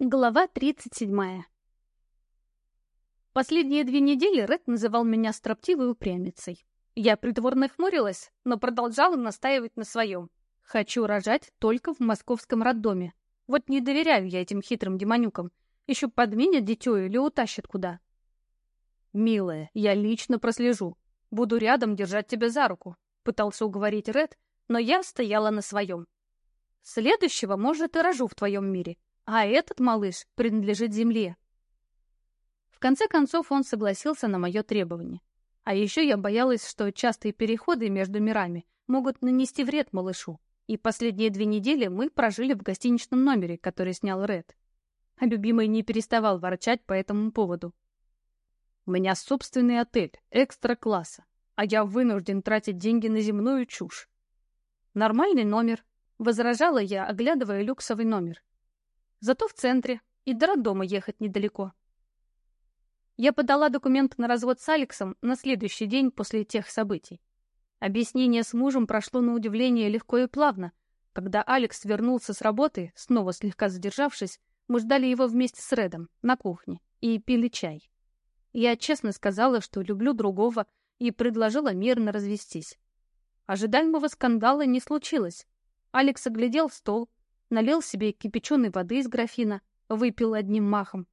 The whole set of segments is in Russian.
Глава 37. Последние две недели Ред называл меня строптивой упрямицей. Я притворно хмурилась, но продолжала настаивать на своем. Хочу рожать только в московском роддоме. Вот не доверяю я этим хитрым демонюкам. Еще подменят дитё или утащат куда. «Милая, я лично прослежу. Буду рядом держать тебя за руку», — пытался уговорить Ред, но я стояла на своем. «Следующего, может, и рожу в твоем мире, а этот малыш принадлежит земле. В конце концов он согласился на мое требование. А еще я боялась, что частые переходы между мирами могут нанести вред малышу. И последние две недели мы прожили в гостиничном номере, который снял Ред. А любимый не переставал ворчать по этому поводу. У меня собственный отель, экстра-класса, а я вынужден тратить деньги на земную чушь. Нормальный номер, возражала я, оглядывая люксовый номер. Зато в центре, и до роддома ехать недалеко. Я подала документ на развод с Алексом на следующий день после тех событий. Объяснение с мужем прошло на удивление легко и плавно. Когда Алекс вернулся с работы, снова слегка задержавшись, мы ждали его вместе с Редом на кухне и пили чай. Я честно сказала, что люблю другого, и предложила мирно развестись. Ожидаемого скандала не случилось. Алекс оглядел стол, налил себе кипяченой воды из графина, выпил одним махом.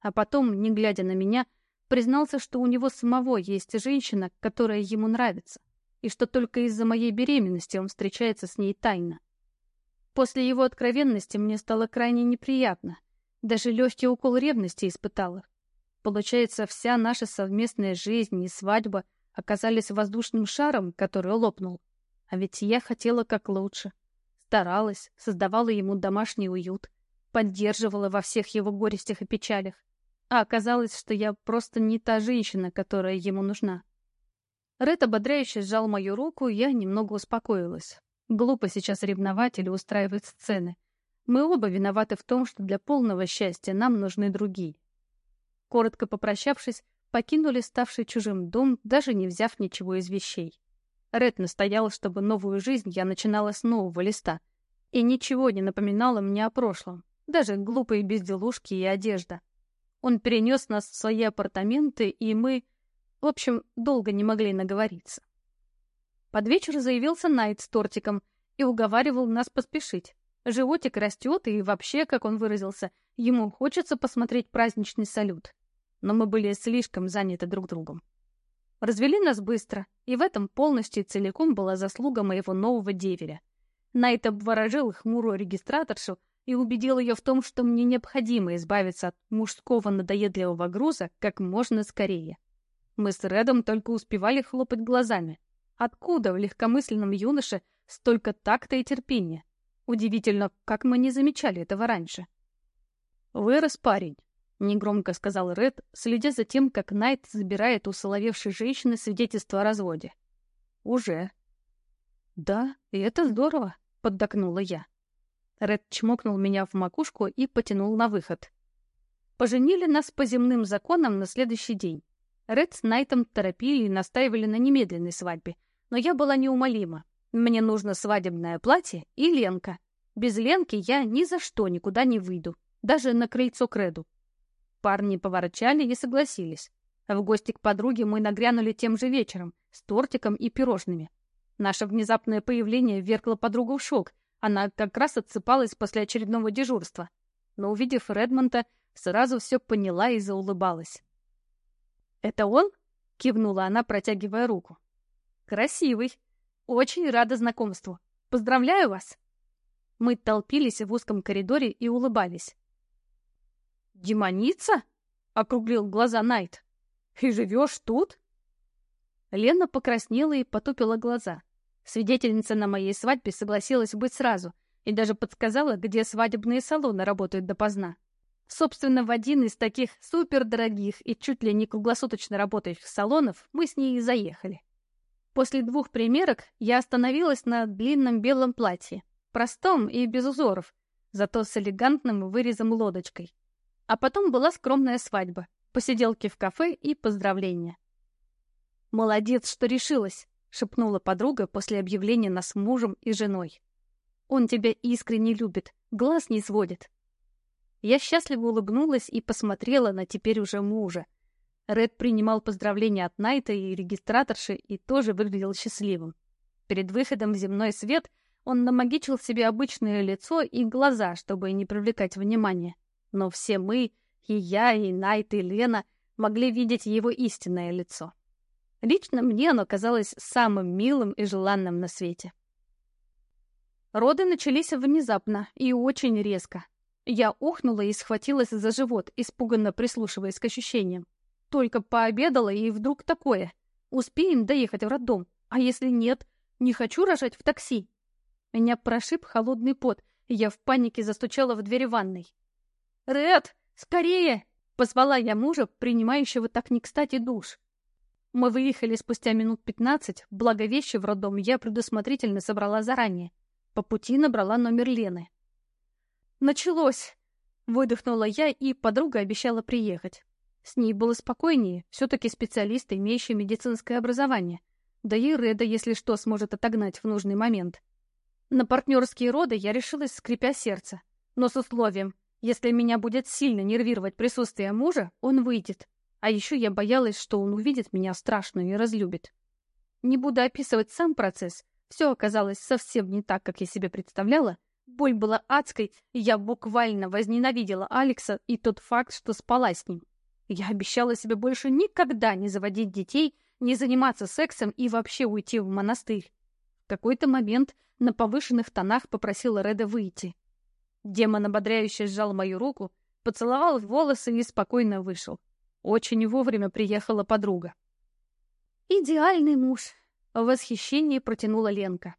А потом, не глядя на меня, признался, что у него самого есть женщина, которая ему нравится, и что только из-за моей беременности он встречается с ней тайно. После его откровенности мне стало крайне неприятно. Даже легкий укол ревности испытала. Получается, вся наша совместная жизнь и свадьба оказались воздушным шаром, который лопнул. А ведь я хотела как лучше старалась, создавала ему домашний уют, поддерживала во всех его горестях и печалях. А оказалось, что я просто не та женщина, которая ему нужна. Ред ободряюще сжал мою руку, я немного успокоилась. Глупо сейчас ревновать или устраивать сцены. Мы оба виноваты в том, что для полного счастья нам нужны другие. Коротко попрощавшись, покинули ставший чужим дом, даже не взяв ничего из вещей. Ред настоял, чтобы новую жизнь я начинала с нового листа. И ничего не напоминало мне о прошлом. Даже глупые безделушки и одежда. Он перенес нас в свои апартаменты, и мы... В общем, долго не могли наговориться. Под вечер заявился Найт с тортиком и уговаривал нас поспешить. Животик растет, и вообще, как он выразился, ему хочется посмотреть праздничный салют. Но мы были слишком заняты друг другом. Развели нас быстро, и в этом полностью и целиком была заслуга моего нового деверя. Найт обворожил хмурую регистраторшу и убедил ее в том, что мне необходимо избавиться от мужского надоедливого груза как можно скорее. Мы с Редом только успевали хлопать глазами. Откуда в легкомысленном юноше столько такта и терпения? Удивительно, как мы не замечали этого раньше. «Вырос парень», — негромко сказал Ред, следя за тем, как Найт забирает у соловевшей женщины свидетельство о разводе. «Уже». «Да, и это здорово», — поддакнула я. Ред чмокнул меня в макушку и потянул на выход. Поженили нас по земным законам на следующий день. Ред с Найтом торопили и настаивали на немедленной свадьбе, но я была неумолима. Мне нужно свадебное платье и Ленка. Без Ленки я ни за что никуда не выйду, даже на крыльцо к Реду. Парни поворчали и согласились. В гости к подруге мы нагрянули тем же вечером, с тортиком и пирожными. Наше внезапное появление ввергло подругу в шок. Она как раз отсыпалась после очередного дежурства. Но, увидев Редмонта, сразу все поняла и заулыбалась. «Это он?» — кивнула она, протягивая руку. «Красивый. Очень рада знакомству. Поздравляю вас!» Мы толпились в узком коридоре и улыбались. «Демоница?» — округлил глаза Найт. «И живешь тут?» Лена покраснела и потупила глаза. Свидетельница на моей свадьбе согласилась быть сразу и даже подсказала, где свадебные салоны работают допоздна. Собственно, в один из таких супердорогих и чуть ли не круглосуточно работающих салонов мы с ней и заехали. После двух примерок я остановилась на длинном белом платье, простом и без узоров, зато с элегантным вырезом лодочкой. А потом была скромная свадьба, посиделки в кафе и поздравления. «Молодец, что решилась!» — шепнула подруга после объявления нас мужем и женой. «Он тебя искренне любит, глаз не сводит». Я счастливо улыбнулась и посмотрела на теперь уже мужа. Ред принимал поздравления от Найта и регистраторши и тоже выглядел счастливым. Перед выходом в земной свет он намагичил себе обычное лицо и глаза, чтобы не привлекать внимания. Но все мы, и я, и Найт, и Лена, могли видеть его истинное лицо. Лично мне оно казалось самым милым и желанным на свете. Роды начались внезапно и очень резко. Я ухнула и схватилась за живот, испуганно прислушиваясь к ощущениям. Только пообедала, и вдруг такое. Успеем доехать в роддом, а если нет, не хочу рожать в такси. Меня прошиб холодный пот, и я в панике застучала в дверь ванной. «Ред, скорее!» — позвала я мужа, принимающего так не кстати душ. Мы выехали спустя минут пятнадцать, благо вещи в роддом я предусмотрительно собрала заранее. По пути набрала номер Лены. «Началось!» — выдохнула я, и подруга обещала приехать. С ней было спокойнее, все-таки специалист, имеющий медицинское образование. Да и Реда, если что, сможет отогнать в нужный момент. На партнерские роды я решилась, скрипя сердце. Но с условием, если меня будет сильно нервировать присутствие мужа, он выйдет. А еще я боялась, что он увидит меня страшную и разлюбит. Не буду описывать сам процесс. Все оказалось совсем не так, как я себе представляла. Боль была адской, и я буквально возненавидела Алекса и тот факт, что спала с ним. Я обещала себе больше никогда не заводить детей, не заниматься сексом и вообще уйти в монастырь. В какой-то момент на повышенных тонах попросила Реда выйти. Демон ободряюще сжал мою руку, поцеловал в волосы и спокойно вышел. Очень вовремя приехала подруга. «Идеальный муж!» — в восхищении протянула Ленка.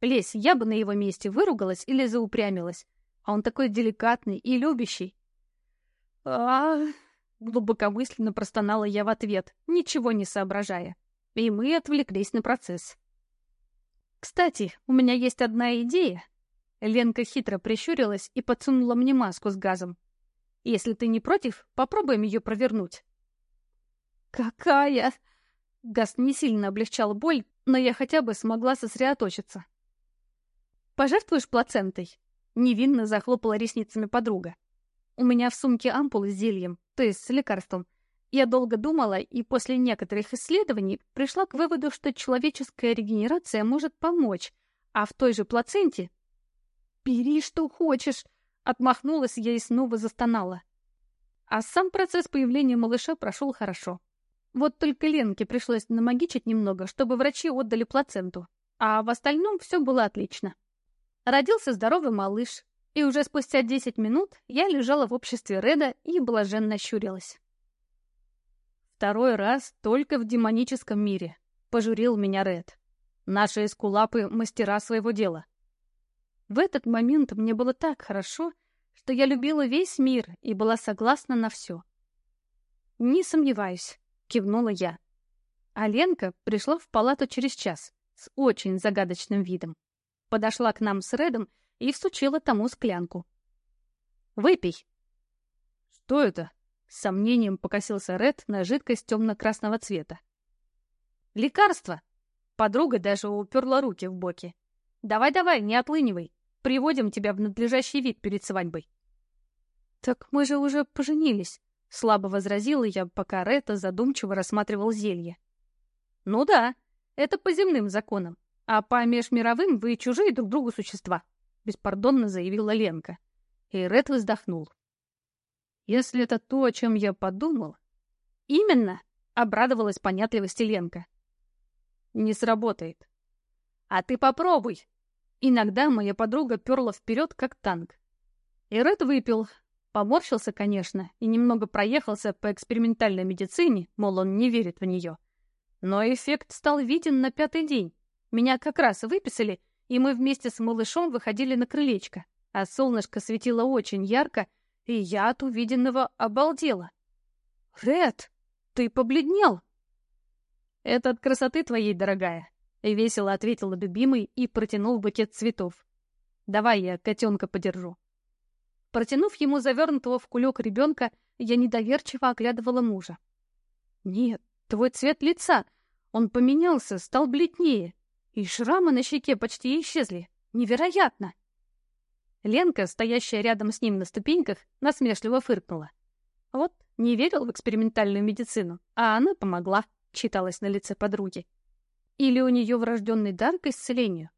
Лесь, я бы на его месте выругалась или заупрямилась. А он такой деликатный и любящий. а, -а, -а Глубокомысленно простонала я в ответ, ничего не соображая. И мы отвлеклись на процесс. «Кстати, у меня есть одна идея». Ленка хитро прищурилась и подсунула мне маску с газом. «Если ты не против, попробуем ее провернуть». «Какая?» Газ не сильно облегчал боль, но я хотя бы смогла сосредоточиться. «Пожертвуешь плацентой?» Невинно захлопала ресницами подруга. «У меня в сумке ампулы с зельем, то есть с лекарством. Я долго думала и после некоторых исследований пришла к выводу, что человеческая регенерация может помочь, а в той же плаценте... «Бери, что хочешь!» — отмахнулась я и снова застонала. А сам процесс появления малыша прошел хорошо. Вот только Ленке пришлось намагичить немного, чтобы врачи отдали плаценту, а в остальном все было отлично. Родился здоровый малыш, и уже спустя 10 минут я лежала в обществе Реда и блаженно щурилась. Второй раз только в демоническом мире. Пожурил меня Ред. Наши эскулапы — мастера своего дела. В этот момент мне было так хорошо, что я любила весь мир и была согласна на все. «Не сомневаюсь», — кивнула я. А Ленка пришла в палату через час с очень загадочным видом. Подошла к нам с Редом и всучила тому склянку. «Выпей!» «Что это?» — с сомнением покосился Ред на жидкость темно-красного цвета. «Лекарство!» Подруга даже уперла руки в боки. «Давай-давай, не отлынивай. Приводим тебя в надлежащий вид перед свадьбой». «Так мы же уже поженились», — слабо возразила я, пока Ретта задумчиво рассматривал зелье. «Ну да, это по земным законам, а по межмировым вы чужие друг другу существа», беспардонно заявила Ленка. И Ред вздохнул. «Если это то, о чем я подумал...» «Именно!» — обрадовалась понятливости Ленка. «Не сработает». «А ты попробуй!» Иногда моя подруга перла вперед, как танк. И Ред выпил. Поморщился, конечно, и немного проехался по экспериментальной медицине, мол, он не верит в нее. Но эффект стал виден на пятый день. Меня как раз выписали, и мы вместе с малышом выходили на крылечко, а солнышко светило очень ярко, и я от увиденного обалдела. «Ред, ты побледнел!» «Это от красоты твоей, дорогая», — весело ответила любимый и протянул букет цветов. «Давай я котенка подержу». Протянув ему завернутого в кулек ребенка, я недоверчиво оглядывала мужа. «Нет, твой цвет лица, он поменялся, стал бледнее. И шрамы на щеке почти исчезли. Невероятно! Ленка, стоящая рядом с ним на ступеньках, насмешливо фыркнула. Вот, не верил в экспериментальную медицину, а она помогла, читалось на лице подруги. Или у нее врожденный дар к исцелению?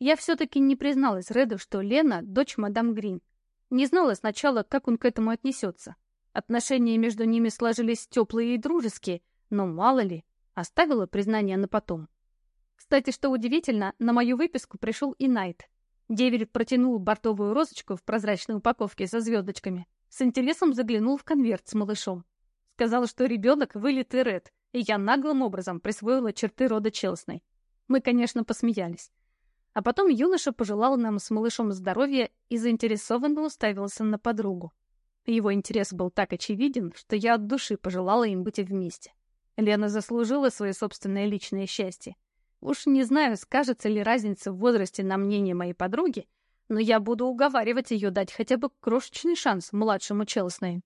Я все-таки не призналась Реду, что Лена — дочь мадам Грин. Не знала сначала, как он к этому отнесется. Отношения между ними сложились теплые и дружеские, но мало ли, оставила признание на потом. Кстати, что удивительно, на мою выписку пришел и Найт. Деверь протянул бортовую розочку в прозрачной упаковке со звездочками. С интересом заглянул в конверт с малышом. Сказал, что ребенок вылитый Ред, и я наглым образом присвоила черты рода Челсной. Мы, конечно, посмеялись. А потом юноша пожелал нам с малышом здоровья и заинтересованно уставился на подругу. Его интерес был так очевиден, что я от души пожелала им быть вместе. Лена заслужила свое собственное личное счастье. Уж не знаю, скажется ли разница в возрасте на мнение моей подруги, но я буду уговаривать ее дать хотя бы крошечный шанс младшему Челснею.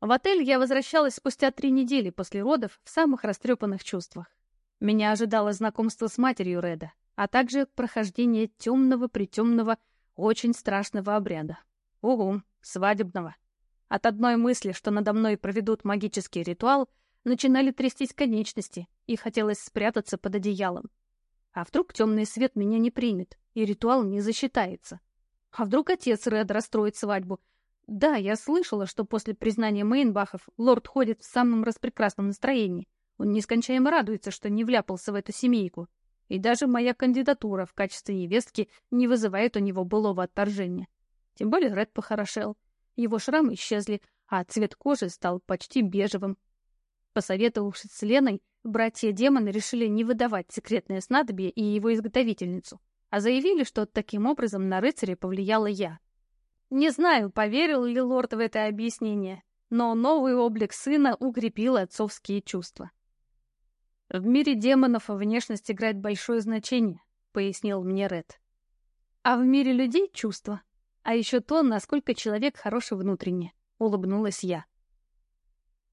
В отель я возвращалась спустя три недели после родов в самых растрепанных чувствах. Меня ожидало знакомство с матерью Реда, а также прохождение темного-притемного, очень страшного обряда. Угу, свадебного. От одной мысли, что надо мной проведут магический ритуал, начинали трястись конечности, и хотелось спрятаться под одеялом. А вдруг темный свет меня не примет, и ритуал не засчитается? А вдруг отец Ред расстроит свадьбу? Да, я слышала, что после признания Мейнбахов лорд ходит в самом распрекрасном настроении. Он нескончаемо радуется, что не вляпался в эту семейку. И даже моя кандидатура в качестве невестки не вызывает у него былого отторжения. Тем более Ред похорошел. Его шрамы исчезли, а цвет кожи стал почти бежевым, Посоветовавшись с Леной, братья-демоны решили не выдавать секретное снадобье и его изготовительницу, а заявили, что таким образом на рыцаря повлияла я. Не знаю, поверил ли лорд в это объяснение, но новый облик сына укрепил отцовские чувства. «В мире демонов внешность играет большое значение», — пояснил мне Ред. «А в мире людей — чувства. А еще то, насколько человек хороший внутренне», — улыбнулась я.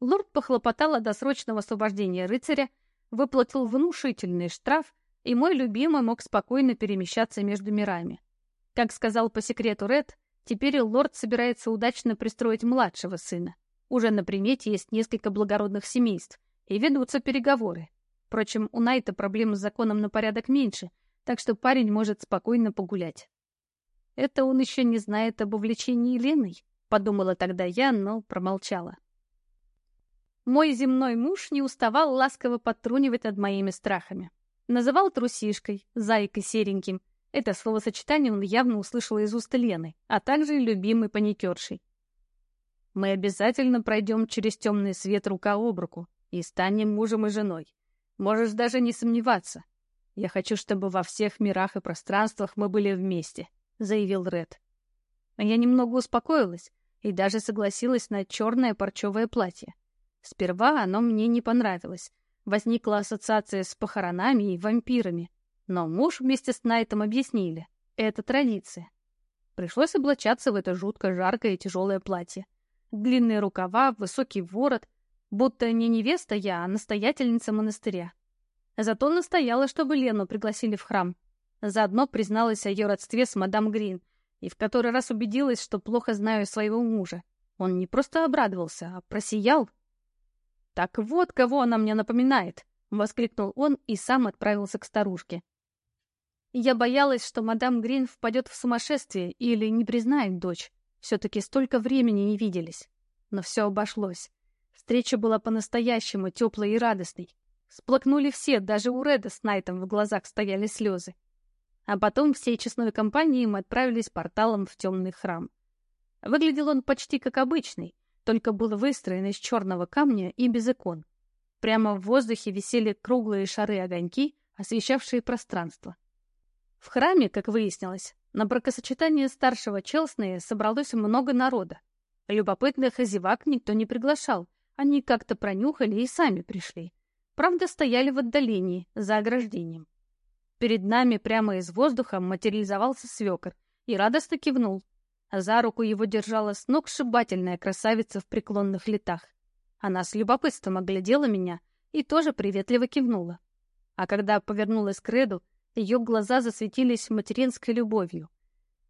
Лорд похлопотал о досрочном освобождении рыцаря, выплатил внушительный штраф, и мой любимый мог спокойно перемещаться между мирами. Как сказал по секрету Ред, теперь лорд собирается удачно пристроить младшего сына. Уже на примете есть несколько благородных семейств, и ведутся переговоры. Впрочем, у Найта проблем с законом на порядок меньше, так что парень может спокойно погулять. Это он еще не знает об увлечении Леной, подумала тогда я, но промолчала. Мой земной муж не уставал ласково подтрунивать над моими страхами. Называл трусишкой, зайкой сереньким. Это словосочетание он явно услышал из уст Лены, а также любимой паникершей. Мы обязательно пройдем через темный свет рука об руку и станем мужем и женой. Можешь даже не сомневаться. Я хочу, чтобы во всех мирах и пространствах мы были вместе, — заявил Ред. Я немного успокоилась и даже согласилась на черное парчевое платье. Сперва оно мне не понравилось. Возникла ассоциация с похоронами и вампирами. Но муж вместе с Найтом объяснили. Это традиция. Пришлось облачаться в это жутко жаркое и тяжелое платье. Длинные рукава, высокий ворот. Будто не невеста я, а настоятельница монастыря. Зато настояла, чтобы Лену пригласили в храм. Заодно призналась о ее родстве с мадам Грин и в который раз убедилась, что плохо знаю своего мужа. Он не просто обрадовался, а просиял «Так вот, кого она мне напоминает!» — воскликнул он и сам отправился к старушке. Я боялась, что мадам Грин впадет в сумасшествие или не признает дочь. Все-таки столько времени не виделись. Но все обошлось. Встреча была по-настоящему теплой и радостной. Сплакнули все, даже у Реда с Найтом в глазах стояли слезы. А потом всей честной компанией мы отправились порталом в темный храм. Выглядел он почти как обычный, только был выстроен из черного камня и без икон. Прямо в воздухе висели круглые шары-огоньки, освещавшие пространство. В храме, как выяснилось, на бракосочетание старшего Челснея собралось много народа. Любопытных зевак никто не приглашал, они как-то пронюхали и сами пришли. Правда, стояли в отдалении, за ограждением. Перед нами прямо из воздуха материализовался свекор и радостно кивнул, за руку его держала сногсшибательная красавица в преклонных летах. Она с любопытством оглядела меня и тоже приветливо кивнула. А когда повернулась к Реду, ее глаза засветились материнской любовью.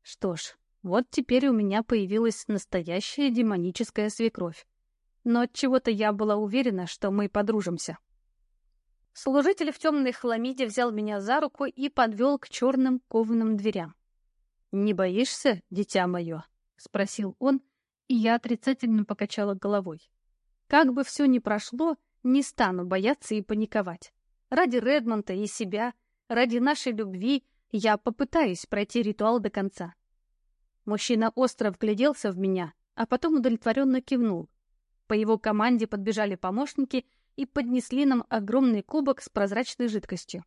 Что ж, вот теперь у меня появилась настоящая демоническая свекровь. Но от чего-то я была уверена, что мы подружимся. Служитель в темной хламиде взял меня за руку и подвел к черным кованым дверям. «Не боишься, дитя мое?» — спросил он, и я отрицательно покачала головой. Как бы все ни прошло, не стану бояться и паниковать. Ради Редмонта и себя, ради нашей любви я попытаюсь пройти ритуал до конца. Мужчина остро вгляделся в меня, а потом удовлетворенно кивнул. По его команде подбежали помощники и поднесли нам огромный кубок с прозрачной жидкостью.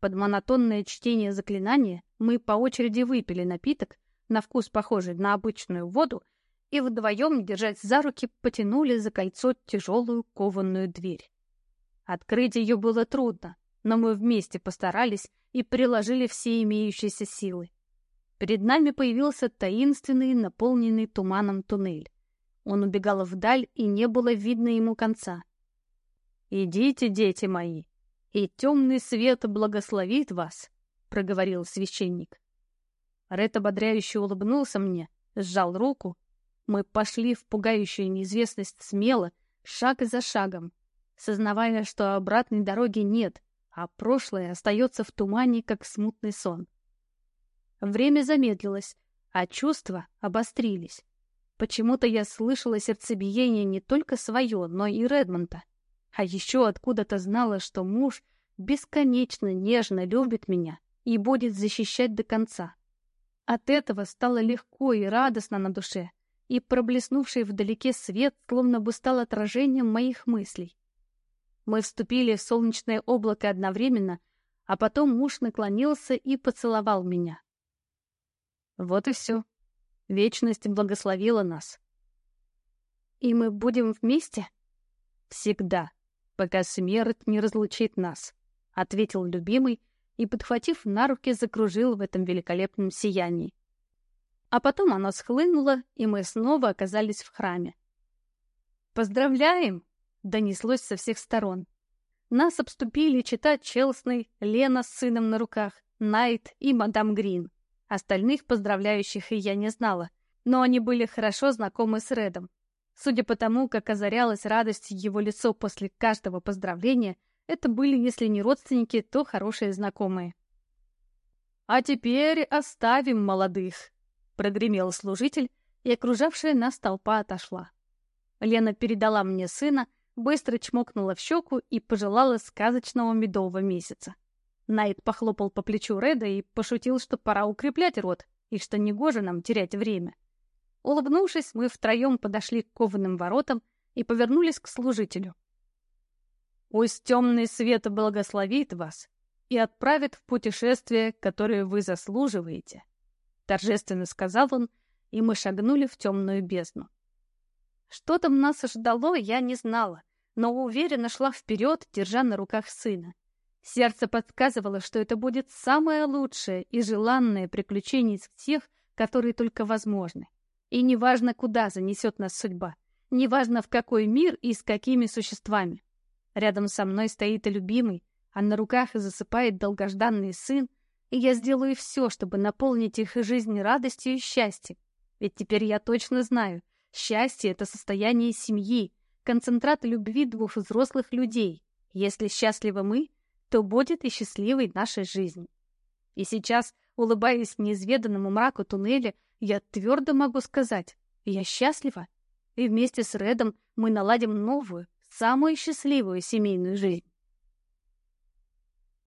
Под монотонное чтение заклинания мы по очереди выпили напиток, на вкус похожий на обычную воду, и вдвоем, держась за руки, потянули за кольцо тяжелую кованую дверь. Открыть ее было трудно, но мы вместе постарались и приложили все имеющиеся силы. Перед нами появился таинственный, наполненный туманом туннель. Он убегал вдаль, и не было видно ему конца. «Идите, дети мои, и темный свет благословит вас», — проговорил священник. Ред ободряюще улыбнулся мне, сжал руку. Мы пошли в пугающую неизвестность смело, шаг за шагом, сознавая, что обратной дороги нет, а прошлое остается в тумане, как смутный сон. Время замедлилось, а чувства обострились. Почему-то я слышала сердцебиение не только свое, но и Редмонта. А еще откуда-то знала, что муж бесконечно нежно любит меня и будет защищать до конца. От этого стало легко и радостно на душе, и проблеснувший вдалеке свет словно бы стал отражением моих мыслей. Мы вступили в солнечное облако одновременно, а потом муж наклонился и поцеловал меня. Вот и все. Вечность благословила нас. И мы будем вместе? Всегда, пока смерть не разлучит нас, — ответил любимый и, подхватив на руки, закружил в этом великолепном сиянии. А потом оно схлынуло, и мы снова оказались в храме. «Поздравляем!» — донеслось со всех сторон. Нас обступили читать Челсный, Лена с сыном на руках, Найт и мадам Грин. Остальных поздравляющих и я не знала, но они были хорошо знакомы с Редом. Судя по тому, как озарялась радость его лицо после каждого поздравления, это были, если не родственники, то хорошие знакомые. «А теперь оставим молодых», — прогремел служитель, и окружавшая нас толпа отошла. Лена передала мне сына, быстро чмокнула в щеку и пожелала сказочного медового месяца. Найт похлопал по плечу Реда и пошутил, что пора укреплять рот, и что негоже нам терять время. Улыбнувшись, мы втроем подошли к кованым воротам и повернулись к служителю. «Пусть темный свет благословит вас и отправит в путешествие, которое вы заслуживаете», — торжественно сказал он, и мы шагнули в темную бездну. Что там нас ожидало, я не знала, но уверенно шла вперед, держа на руках сына. Сердце подсказывало, что это будет самое лучшее и желанное приключение из всех, которые только возможны. И неважно, куда занесет нас судьба, неважно, в какой мир и с какими существами. Рядом со мной стоит и любимый, а на руках засыпает долгожданный сын, и я сделаю все, чтобы наполнить их жизнь радостью и счастьем. Ведь теперь я точно знаю, счастье — это состояние семьи, концентрат любви двух взрослых людей. Если счастливы мы, то будет и счастливой нашей жизнь. И сейчас, улыбаясь неизведанному мраку туннеля, я твердо могу сказать, я счастлива, и вместе с Редом мы наладим новую, самую счастливую семейную жизнь.